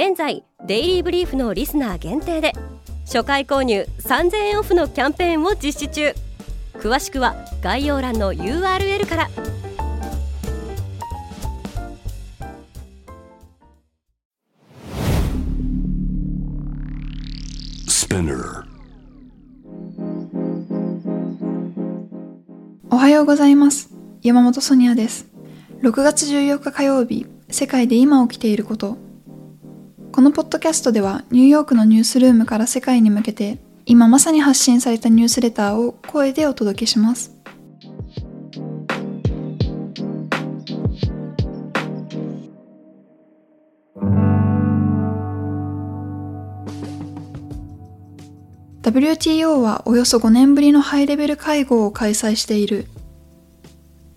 現在デイリーブリーフのリスナー限定で初回購入3000円オフのキャンペーンを実施中。詳しくは概要欄の URL から。おはようございます。山本ソニアです。6月14日火曜日世界で今起きていることこのポッドキャストではニューヨークのニュースルームから世界に向けて今まさに発信されたニュースレターを声でお届けします。WTO はおよそ5年ぶりのハイレベル会合を開催している。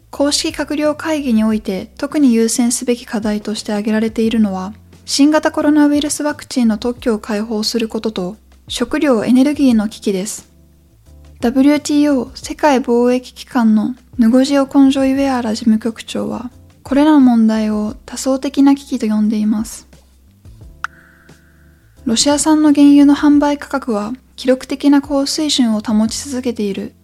公式閣僚会議において特に優先すべき課題として挙げられているのは、新型コロナウイルスワクチンの特許を開放することと食料エネルギーの危機です。WTO 世界貿易機関のヌゴジオ・コンジョイウェアラ事務局長は、これらの問題を多層的な危機と呼んでいます。ロシア産の原油の販売価格は記録的な高水準を保ち続けている。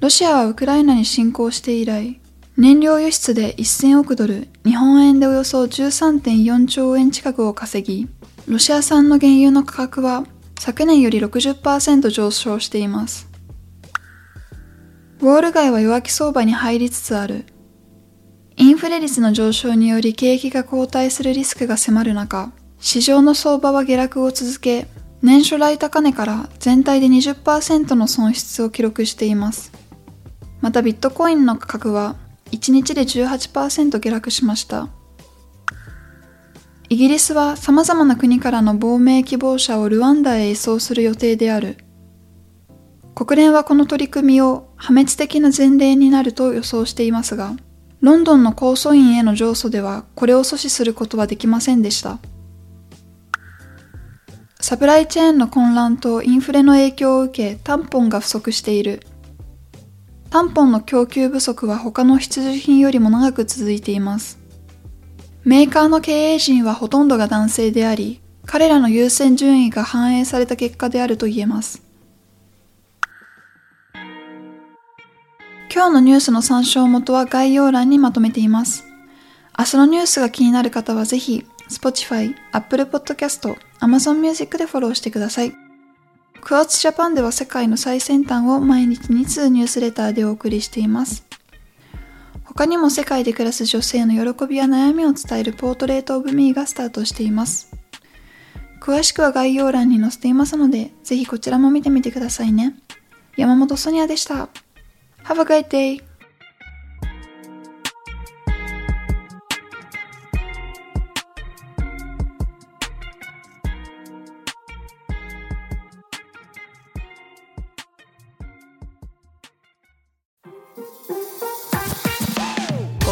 ロシアはウクライナに侵攻して以来、燃料輸出で1000億ドル、日本円でおよそ13.4兆円近くを稼ぎ、ロシア産の原油の価格は昨年より60%上昇しています。ウォール街は弱気相場に入りつつある。インフレ率の上昇により景気が後退するリスクが迫る中、市場の相場は下落を続け、年初来高値から全体で20%の損失を記録しています。またビットコインの価格は1日で18%下落しました。イギリスは様々な国からの亡命希望者をルワンダへ移送する予定である。国連はこの取り組みを破滅的な前例になると予想していますが、ロンドンの控訴院への上訴ではこれを阻止することはできませんでした。サプライチェーンの混乱とインフレの影響を受け、タンポンが不足している。タンポンの供給不足は他の必需品よりも長く続いています。メーカーの経営陣はほとんどが男性であり、彼らの優先順位が反映された結果であると言えます。今日のニュースの参照元は概要欄にまとめています。明日のニュースが気になる方はぜひ、Spotify、Apple Podcast、Amazon Music でフォローしてください。クアツジャパンでは世界の最先端を毎日2通ニュースレターでお送りしています。他にも世界で暮らす女性の喜びや悩みを伝えるポートレートオブミーがスタートしています。詳しくは概要欄に載せていますので、ぜひこちらも見てみてくださいね。山本ソニアでした。Have a great day!